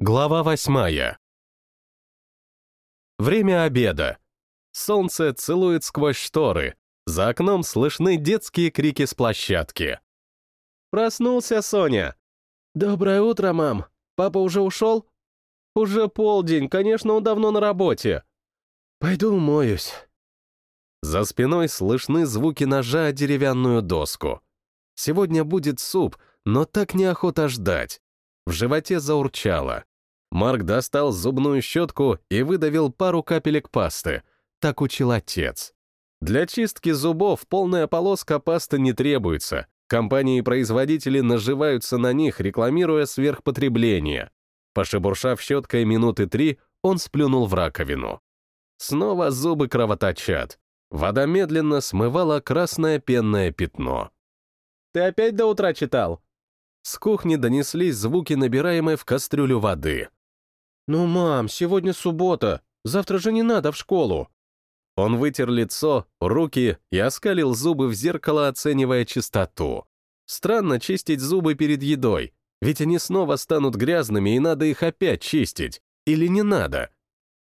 Глава восьмая. Время обеда. Солнце целует сквозь шторы. За окном слышны детские крики с площадки. «Проснулся, Соня!» «Доброе утро, мам! Папа уже ушел?» «Уже полдень, конечно, он давно на работе». «Пойду умоюсь». За спиной слышны звуки ножа о деревянную доску. Сегодня будет суп, но так неохота ждать. В животе заурчало. Марк достал зубную щетку и выдавил пару капелек пасты. Так учил отец. Для чистки зубов полная полоска пасты не требуется. Компании и производители наживаются на них, рекламируя сверхпотребление. Пошебуршав щеткой минуты три, он сплюнул в раковину. Снова зубы кровоточат. Вода медленно смывала красное пенное пятно. «Ты опять до утра читал?» С кухни донеслись звуки, набираемой в кастрюлю воды. «Ну, мам, сегодня суббота. Завтра же не надо в школу». Он вытер лицо, руки и оскалил зубы в зеркало, оценивая чистоту. Странно чистить зубы перед едой, ведь они снова станут грязными, и надо их опять чистить. Или не надо?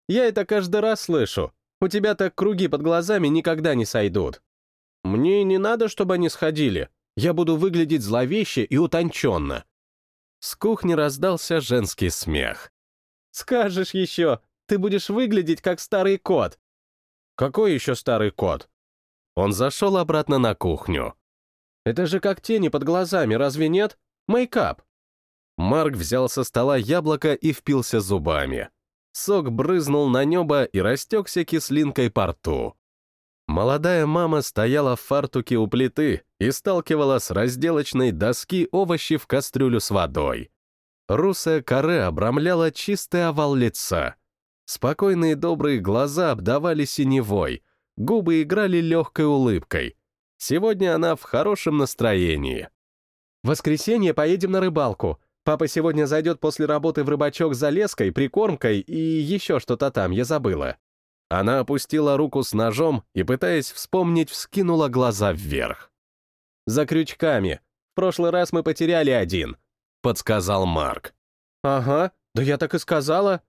Я это каждый раз слышу. У тебя так круги под глазами никогда не сойдут. Мне не надо, чтобы они сходили. Я буду выглядеть зловеще и утонченно. С кухни раздался женский смех. Скажешь еще, ты будешь выглядеть как старый кот. Какой еще старый кот? Он зашел обратно на кухню. Это же как тени под глазами, разве нет? Мейкап. Марк взял со стола яблоко и впился зубами. Сок брызнул на небо и растекся кислинкой по рту. Молодая мама стояла в фартуке у плиты и сталкивала с разделочной доски овощи в кастрюлю с водой. Русая коре обрамляла чистый овал лица. Спокойные добрые глаза обдавали синевой, губы играли легкой улыбкой. Сегодня она в хорошем настроении. «В воскресенье поедем на рыбалку. Папа сегодня зайдет после работы в рыбачок за леской, прикормкой и еще что-то там, я забыла». Она опустила руку с ножом и, пытаясь вспомнить, вскинула глаза вверх. «За крючками. В прошлый раз мы потеряли один. — подсказал Марк. «Ага, да я так и сказала».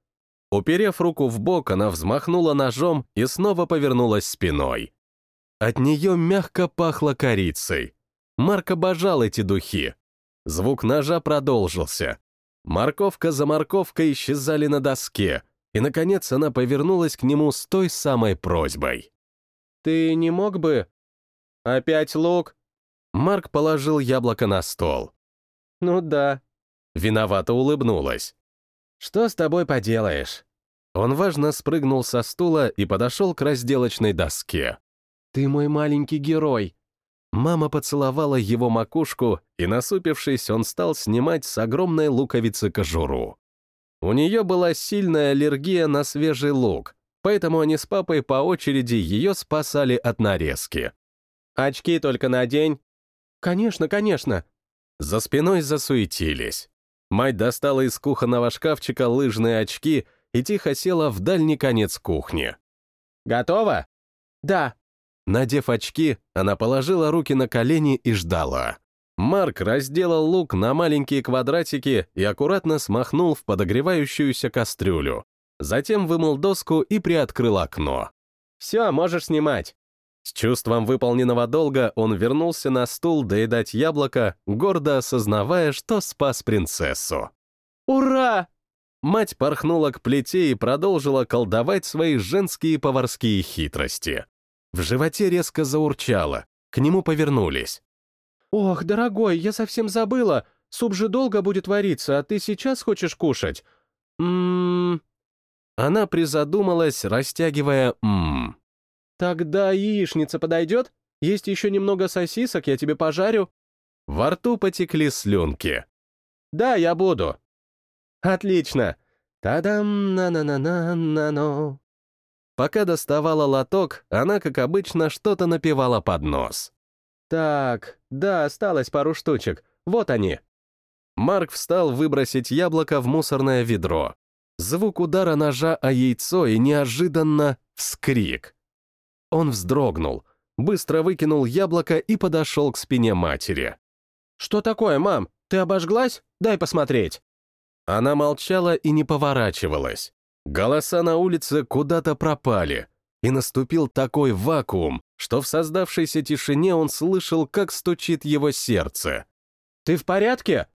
Уперев руку в бок, она взмахнула ножом и снова повернулась спиной. От нее мягко пахло корицей. Марк обожал эти духи. Звук ножа продолжился. Морковка за морковкой исчезали на доске, и, наконец, она повернулась к нему с той самой просьбой. «Ты не мог бы...» «Опять лук?» Марк положил яблоко на стол. «Ну да». Виновато улыбнулась. «Что с тобой поделаешь?» Он важно спрыгнул со стула и подошел к разделочной доске. «Ты мой маленький герой!» Мама поцеловала его макушку, и, насупившись, он стал снимать с огромной луковицы кожуру. У нее была сильная аллергия на свежий лук, поэтому они с папой по очереди ее спасали от нарезки. «Очки только надень». «Конечно, конечно», за спиной засуетились. Мать достала из кухонного шкафчика лыжные очки и тихо села в дальний конец кухни. «Готово?» «Да». Надев очки, она положила руки на колени и ждала. Марк разделал лук на маленькие квадратики и аккуратно смахнул в подогревающуюся кастрюлю. Затем вымыл доску и приоткрыл окно. «Все, можешь снимать». С чувством выполненного долга он вернулся на стул доедать яблоко, гордо осознавая, что спас принцессу. «Ура!» Мать порхнула к плите и продолжила колдовать свои женские поварские хитрости. В животе резко заурчало, к нему повернулись. «Ох, дорогой, я совсем забыла. Суп же долго будет вариться, а ты сейчас хочешь кушать? Ммм...» Она призадумалась, растягивая «ммм». «Тогда яичница подойдет? Есть еще немного сосисок, я тебе пожарю». Во рту потекли слюнки. «Да, я буду». «Отлично. Та-дам, на-на-на-на-на-но». Пока доставала лоток, она, как обычно, что-то напевала под нос. «Так, да, осталось пару штучек. Вот они». Марк встал выбросить яблоко в мусорное ведро. Звук удара ножа о яйцо и неожиданно вскрик. Он вздрогнул, быстро выкинул яблоко и подошел к спине матери. «Что такое, мам? Ты обожглась? Дай посмотреть». Она молчала и не поворачивалась. Голоса на улице куда-то пропали, и наступил такой вакуум, что в создавшейся тишине он слышал, как стучит его сердце. «Ты в порядке?»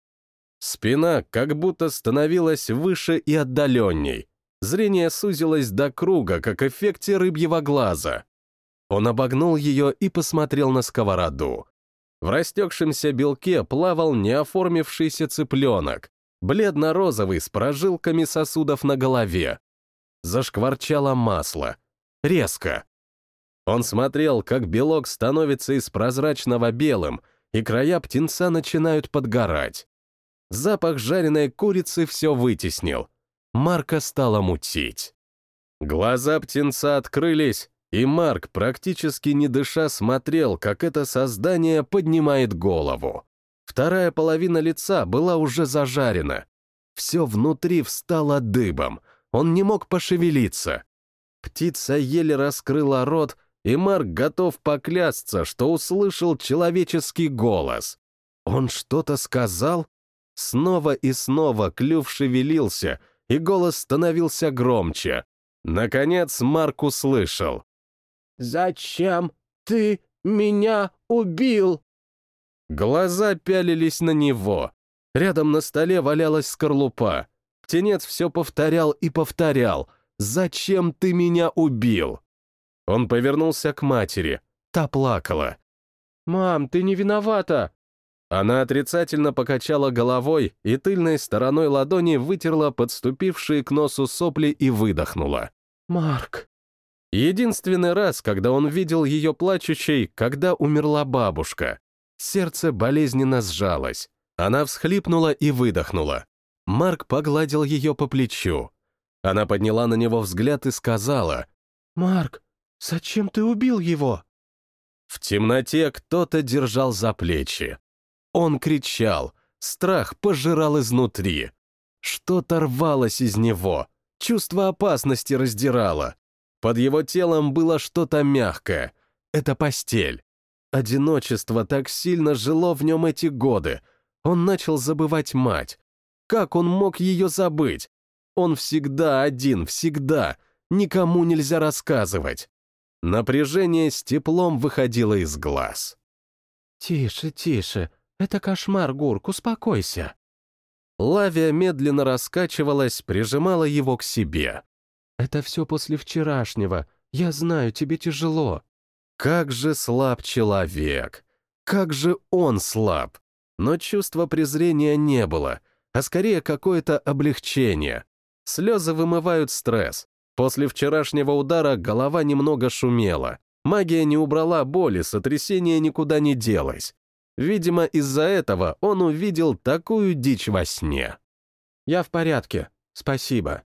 Спина как будто становилась выше и отдаленней. Зрение сузилось до круга, как эффекте рыбьего глаза. Он обогнул ее и посмотрел на сковороду. В растекшемся белке плавал неоформившийся цыпленок, бледно-розовый с прожилками сосудов на голове. Зашкварчало масло. Резко. Он смотрел, как белок становится из прозрачного белым, и края птенца начинают подгорать. Запах жареной курицы все вытеснил. Марка стала мутить. Глаза птенца открылись, и Марк, практически не дыша, смотрел, как это создание поднимает голову. Вторая половина лица была уже зажарена. Все внутри встало дыбом, он не мог пошевелиться. Птица еле раскрыла рот, и Марк готов поклясться, что услышал человеческий голос. Он что-то сказал? Снова и снова клюв шевелился, и голос становился громче. Наконец Марк услышал. «Зачем ты меня убил?» Глаза пялились на него. Рядом на столе валялась скорлупа. Птенец все повторял и повторял. «Зачем ты меня убил?» Он повернулся к матери. Та плакала. «Мам, ты не виновата!» Она отрицательно покачала головой и тыльной стороной ладони вытерла подступившие к носу сопли и выдохнула. «Марк!» Единственный раз, когда он видел ее плачущей, когда умерла бабушка. Сердце болезненно сжалось. Она всхлипнула и выдохнула. Марк погладил ее по плечу. Она подняла на него взгляд и сказала, «Марк, зачем ты убил его?» В темноте кто-то держал за плечи. Он кричал, страх пожирал изнутри. Что-то рвалось из него, чувство опасности раздирало. Под его телом было что-то мягкое. Это постель. Одиночество так сильно жило в нем эти годы. Он начал забывать мать. Как он мог ее забыть? Он всегда один, всегда. Никому нельзя рассказывать. Напряжение с теплом выходило из глаз. «Тише, тише. Это кошмар, Гурк, успокойся». Лавия медленно раскачивалась, прижимала его к себе. «Это все после вчерашнего. Я знаю, тебе тяжело. Как же слаб человек! Как же он слаб! Но чувства презрения не было, а скорее какое-то облегчение. Слезы вымывают стресс. После вчерашнего удара голова немного шумела. Магия не убрала боли, сотрясение никуда не делось. Видимо, из-за этого он увидел такую дичь во сне. «Я в порядке, спасибо»,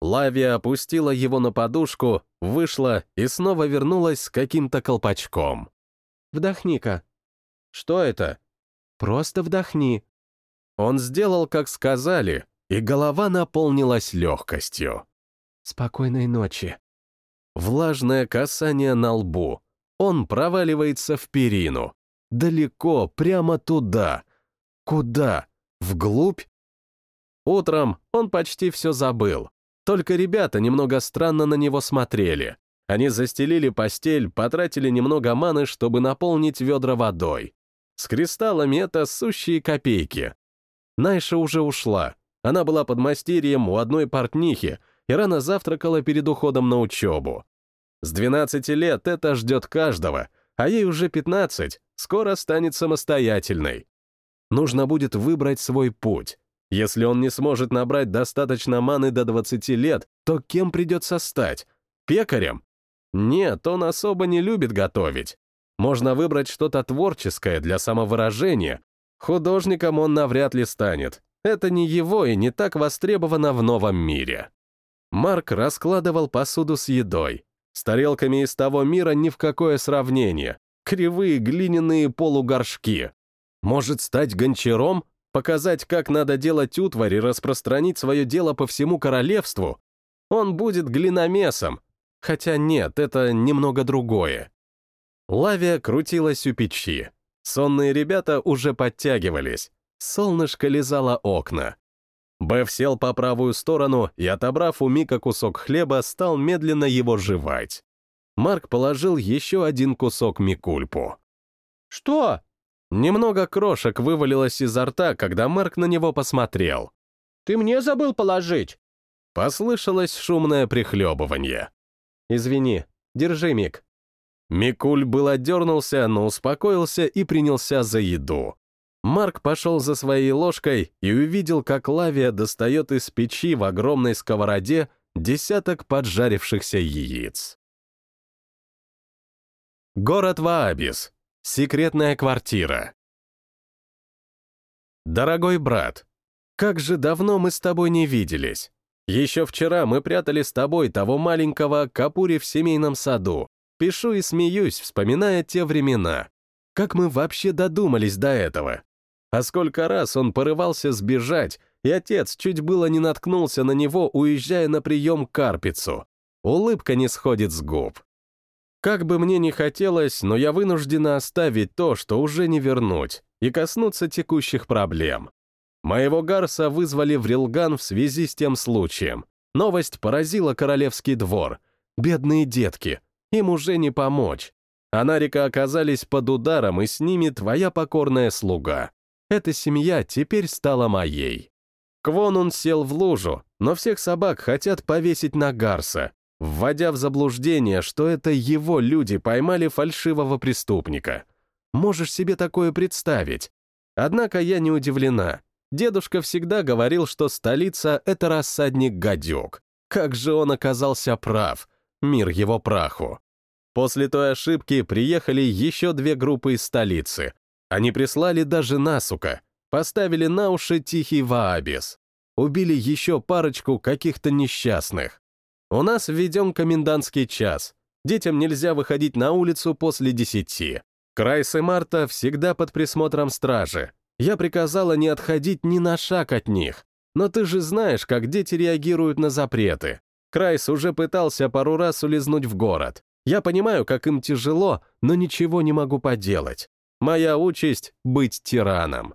Лавия опустила его на подушку, вышла и снова вернулась с каким-то колпачком. «Вдохни-ка». «Что это?» «Просто вдохни». Он сделал, как сказали, и голова наполнилась легкостью. «Спокойной ночи». Влажное касание на лбу. Он проваливается в перину. Далеко, прямо туда. Куда? Вглубь? Утром он почти все забыл. Только ребята немного странно на него смотрели. Они застелили постель, потратили немного маны, чтобы наполнить ведра водой. С кристаллами это сущие копейки. Найша уже ушла. Она была под мастерьем у одной портнихи и рано завтракала перед уходом на учебу. С 12 лет это ждет каждого, а ей уже 15, скоро станет самостоятельной. Нужно будет выбрать свой путь. Если он не сможет набрать достаточно маны до 20 лет, то кем придется стать? Пекарем? Нет, он особо не любит готовить. Можно выбрать что-то творческое для самовыражения. Художником он навряд ли станет. Это не его и не так востребовано в новом мире. Марк раскладывал посуду с едой. С тарелками из того мира ни в какое сравнение. Кривые глиняные полугоршки. Может стать гончаром? Показать, как надо делать утварь и распространить свое дело по всему королевству, он будет глиномесом. Хотя нет, это немного другое. Лавия крутилась у печи. Сонные ребята уже подтягивались. Солнышко лизало окна. Беф сел по правую сторону и, отобрав у Мика кусок хлеба, стал медленно его жевать. Марк положил еще один кусок Микульпу. «Что?» Немного крошек вывалилось изо рта, когда Марк на него посмотрел. «Ты мне забыл положить?» Послышалось шумное прихлебывание. «Извини, держи, Мик». Микуль был отдернулся, но успокоился и принялся за еду. Марк пошел за своей ложкой и увидел, как Лавия достает из печи в огромной сковороде десяток поджарившихся яиц. Город Ваабис. Секретная квартира. Дорогой брат, как же давно мы с тобой не виделись. Еще вчера мы прятали с тобой того маленького Капури в семейном саду. Пишу и смеюсь, вспоминая те времена. Как мы вообще додумались до этого? А сколько раз он порывался сбежать, и отец чуть было не наткнулся на него, уезжая на прием к Карпицу. Улыбка не сходит с губ. Как бы мне ни хотелось, но я вынуждена оставить то, что уже не вернуть, и коснуться текущих проблем. Моего Гарса вызвали в Рилган в связи с тем случаем. Новость поразила королевский двор. Бедные детки, им уже не помочь. Анарика оказались под ударом, и с ними твоя покорная слуга. Эта семья теперь стала моей. Квонун сел в лужу, но всех собак хотят повесить на Гарса, вводя в заблуждение, что это его люди поймали фальшивого преступника. Можешь себе такое представить? Однако я не удивлена. Дедушка всегда говорил, что столица — это рассадник гадюк. Как же он оказался прав. Мир его праху. После той ошибки приехали еще две группы из столицы. Они прислали даже насука, поставили на уши тихий Ваабис. Убили еще парочку каких-то несчастных. У нас введен комендантский час. Детям нельзя выходить на улицу после десяти. Крайс и Марта всегда под присмотром стражи. Я приказала не отходить ни на шаг от них. Но ты же знаешь, как дети реагируют на запреты. Крайс уже пытался пару раз улизнуть в город. Я понимаю, как им тяжело, но ничего не могу поделать. Моя участь — быть тираном.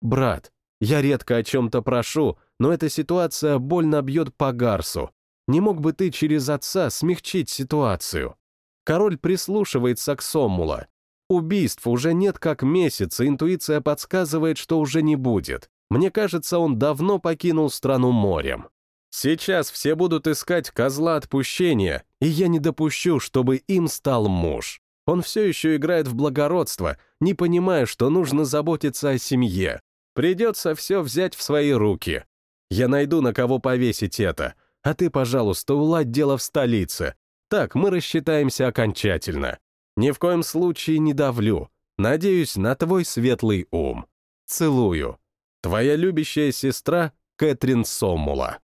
Брат, я редко о чем-то прошу, но эта ситуация больно бьет по Гарсу. Не мог бы ты через отца смягчить ситуацию? Король прислушивается к Соммула. Убийств уже нет как месяц, и интуиция подсказывает, что уже не будет. Мне кажется, он давно покинул страну морем. Сейчас все будут искать козла отпущения, и я не допущу, чтобы им стал муж. Он все еще играет в благородство, не понимая, что нужно заботиться о семье. Придется все взять в свои руки. Я найду, на кого повесить это — а ты, пожалуйста, уладь дело в столице. Так мы рассчитаемся окончательно. Ни в коем случае не давлю. Надеюсь на твой светлый ум. Целую. Твоя любящая сестра Кэтрин Соммула.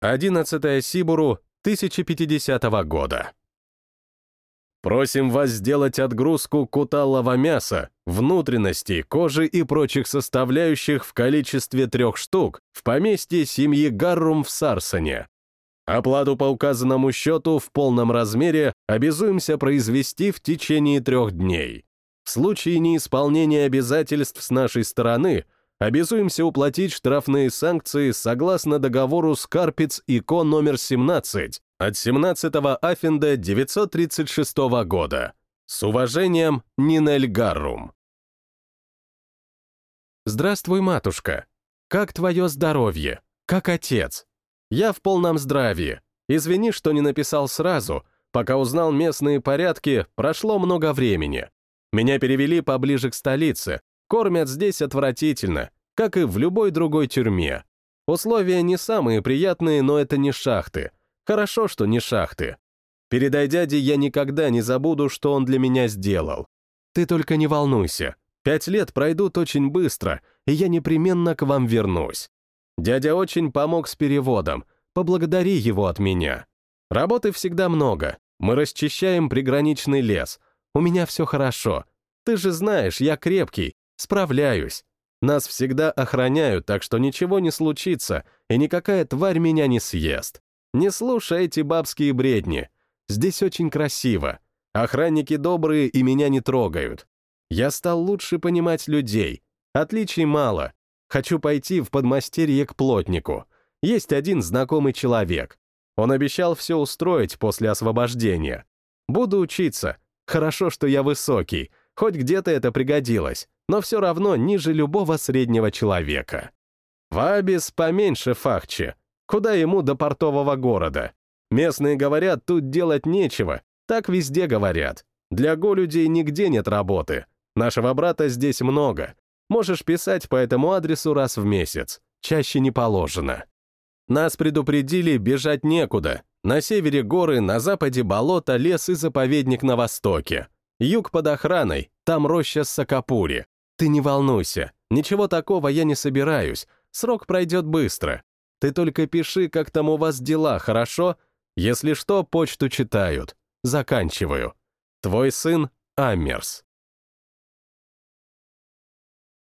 11 Сибуру 1050 года. Просим вас сделать отгрузку куталого мяса, внутренностей, кожи и прочих составляющих в количестве трех штук в поместье семьи Гаррум в Сарсоне. Оплату по указанному счету в полном размере обязуемся произвести в течение трех дней. В случае неисполнения обязательств с нашей стороны обязуемся уплатить штрафные санкции согласно договору Скарпиц и Ко номер 17 от 17 Афенда 936 года. С уважением, Нинель Гаррум. Здравствуй, матушка. Как твое здоровье? Как отец? Я в полном здравии. Извини, что не написал сразу. Пока узнал местные порядки, прошло много времени. Меня перевели поближе к столице. Кормят здесь отвратительно, как и в любой другой тюрьме. Условия не самые приятные, но это не шахты. Хорошо, что не шахты. Передай дяде, я никогда не забуду, что он для меня сделал. Ты только не волнуйся. Пять лет пройдут очень быстро, и я непременно к вам вернусь. Дядя очень помог с переводом. Поблагодари его от меня. Работы всегда много. Мы расчищаем приграничный лес. У меня все хорошо. Ты же знаешь, я крепкий. Справляюсь. Нас всегда охраняют, так что ничего не случится, и никакая тварь меня не съест. Не слушай эти бабские бредни. Здесь очень красиво. Охранники добрые и меня не трогают. Я стал лучше понимать людей. Отличий мало. Хочу пойти в подмастерье к плотнику. есть один знакомый человек. Он обещал все устроить после освобождения. Буду учиться. Хорошо, что я высокий, хоть где-то это пригодилось, но все равно ниже любого среднего человека. Вабис поменьше Фахче. Куда ему до портового города? Местные говорят, тут делать нечего. Так везде говорят. Для голюдей нигде нет работы. Нашего брата здесь много. Можешь писать по этому адресу раз в месяц. Чаще не положено. Нас предупредили, бежать некуда. На севере горы, на западе болото, лес и заповедник на востоке. Юг под охраной, там роща Сакапури. Ты не волнуйся, ничего такого я не собираюсь. Срок пройдет быстро. Ты только пиши, как там у вас дела, хорошо? Если что, почту читают. Заканчиваю. Твой сын Амерс.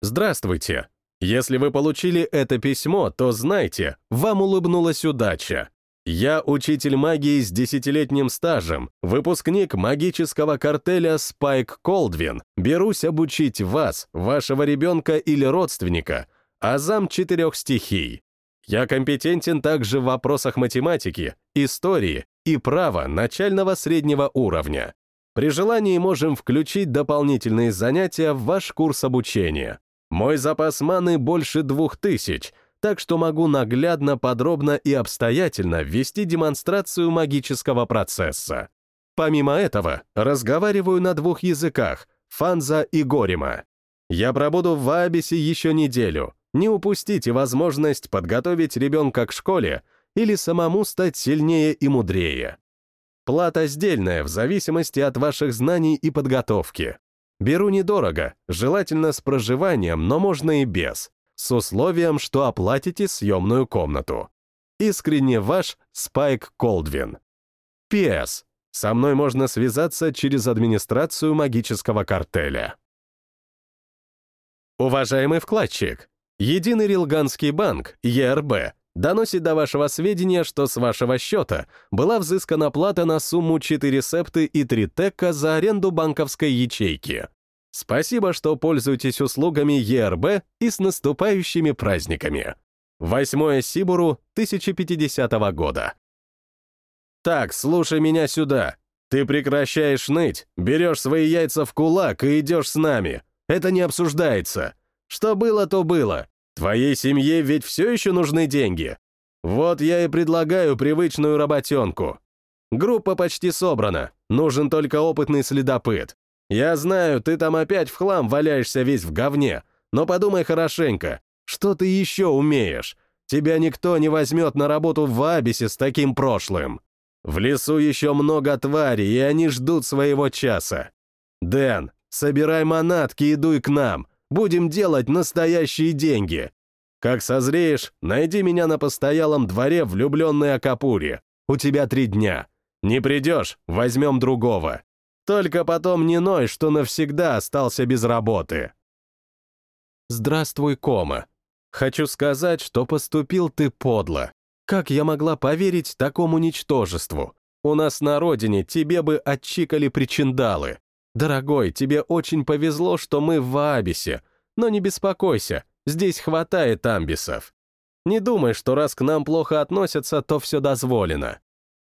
Здравствуйте. Если вы получили это письмо, то знайте, вам улыбнулась удача. Я учитель магии с десятилетним стажем, выпускник магического картеля Спайк Колдвин. Берусь обучить вас, вашего ребенка или родственника, азам четырех стихий. Я компетентен также в вопросах математики, истории и права начального среднего уровня. При желании можем включить дополнительные занятия в ваш курс обучения. Мой запас маны больше двух тысяч, так что могу наглядно, подробно и обстоятельно ввести демонстрацию магического процесса. Помимо этого, разговариваю на двух языках — фанза и горима. Я пробуду в Ваабисе еще неделю. Не упустите возможность подготовить ребенка к школе или самому стать сильнее и мудрее. Плата сдельная в зависимости от ваших знаний и подготовки. Беру недорого, желательно с проживанием, но можно и без, с условием, что оплатите съемную комнату. Искренне ваш Спайк Колдвин. П.С. Со мной можно связаться через администрацию магического картеля. Уважаемый вкладчик, Единый Рилганский банк, ЕРБ, доносит до вашего сведения, что с вашего счета была взыскана плата на сумму 4 септы и 3 тека за аренду банковской ячейки. Спасибо, что пользуетесь услугами ЕРБ и с наступающими праздниками. 8 Сибуру 1050 года. Так, слушай меня сюда. Ты прекращаешь ныть, берешь свои яйца в кулак и идешь с нами. Это не обсуждается. Что было, то было. Твоей семье ведь все еще нужны деньги. Вот я и предлагаю привычную работенку. Группа почти собрана, нужен только опытный следопыт. Я знаю, ты там опять в хлам валяешься весь в говне, но подумай хорошенько, что ты еще умеешь? Тебя никто не возьмет на работу в Абисе с таким прошлым. В лесу еще много тварей, и они ждут своего часа. Дэн, собирай манатки и дуй к нам. Будем делать настоящие деньги. Как созреешь, найди меня на постоялом дворе влюбленной Акапури. У тебя три дня. Не придешь, возьмем другого. Только потом не ной, что навсегда остался без работы. Здравствуй, Кома. Хочу сказать, что поступил ты подло. Как я могла поверить такому ничтожеству? У нас на родине тебе бы отчикали причиндалы. «Дорогой, тебе очень повезло, что мы в Аабисе, но не беспокойся, здесь хватает амбисов. Не думай, что раз к нам плохо относятся, то все дозволено.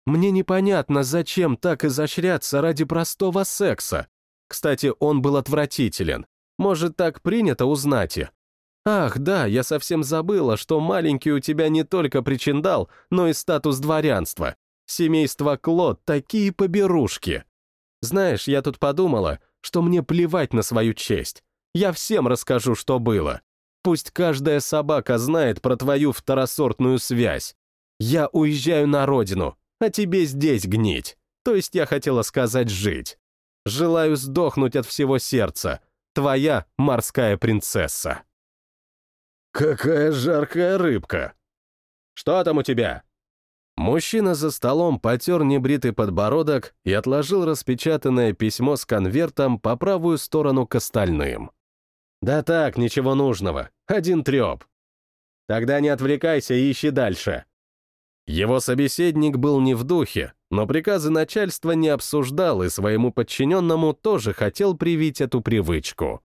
Мне непонятно, зачем так изощряться ради простого секса. Кстати, он был отвратителен. Может, так принято узнать и. Ах, да, я совсем забыла, что маленький у тебя не только причиндал, но и статус дворянства. Семейство Клод такие поберушки. Знаешь, я тут подумала, что мне плевать на свою честь. Я всем расскажу, что было. Пусть каждая собака знает про твою второсортную связь. Я уезжаю на родину, а тебе здесь гнить. То есть я хотела сказать жить. Желаю сдохнуть от всего сердца. Твоя морская принцесса. Какая жаркая рыбка. Что там у тебя? Мужчина за столом потер небритый подбородок и отложил распечатанное письмо с конвертом по правую сторону к остальным. «Да так, ничего нужного. Один треп». «Тогда не отвлекайся и ищи дальше». Его собеседник был не в духе, но приказы начальства не обсуждал и своему подчиненному тоже хотел привить эту привычку.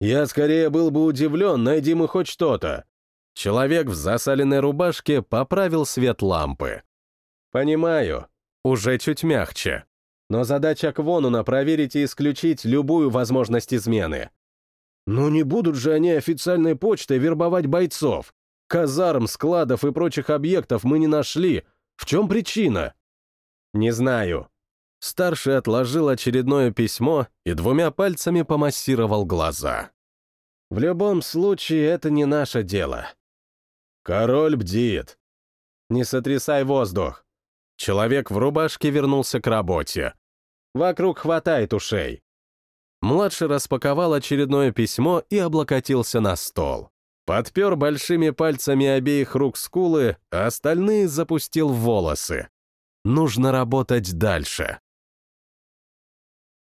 «Я скорее был бы удивлен, найди мы хоть что-то. Человек в засаленной рубашке поправил свет лампы. «Понимаю, уже чуть мягче. Но задача Квонуна проверить и исключить любую возможность измены. Но не будут же они официальной почтой вербовать бойцов. Казарм, складов и прочих объектов мы не нашли. В чем причина? Не знаю. Старший отложил очередное письмо и двумя пальцами помассировал глаза. В любом случае, это не наше дело. Король бдит. Не сотрясай воздух. Человек в рубашке вернулся к работе. Вокруг хватает ушей. Младший распаковал очередное письмо и облокотился на стол. Подпер большими пальцами обеих рук скулы, а остальные запустил в волосы. Нужно работать дальше.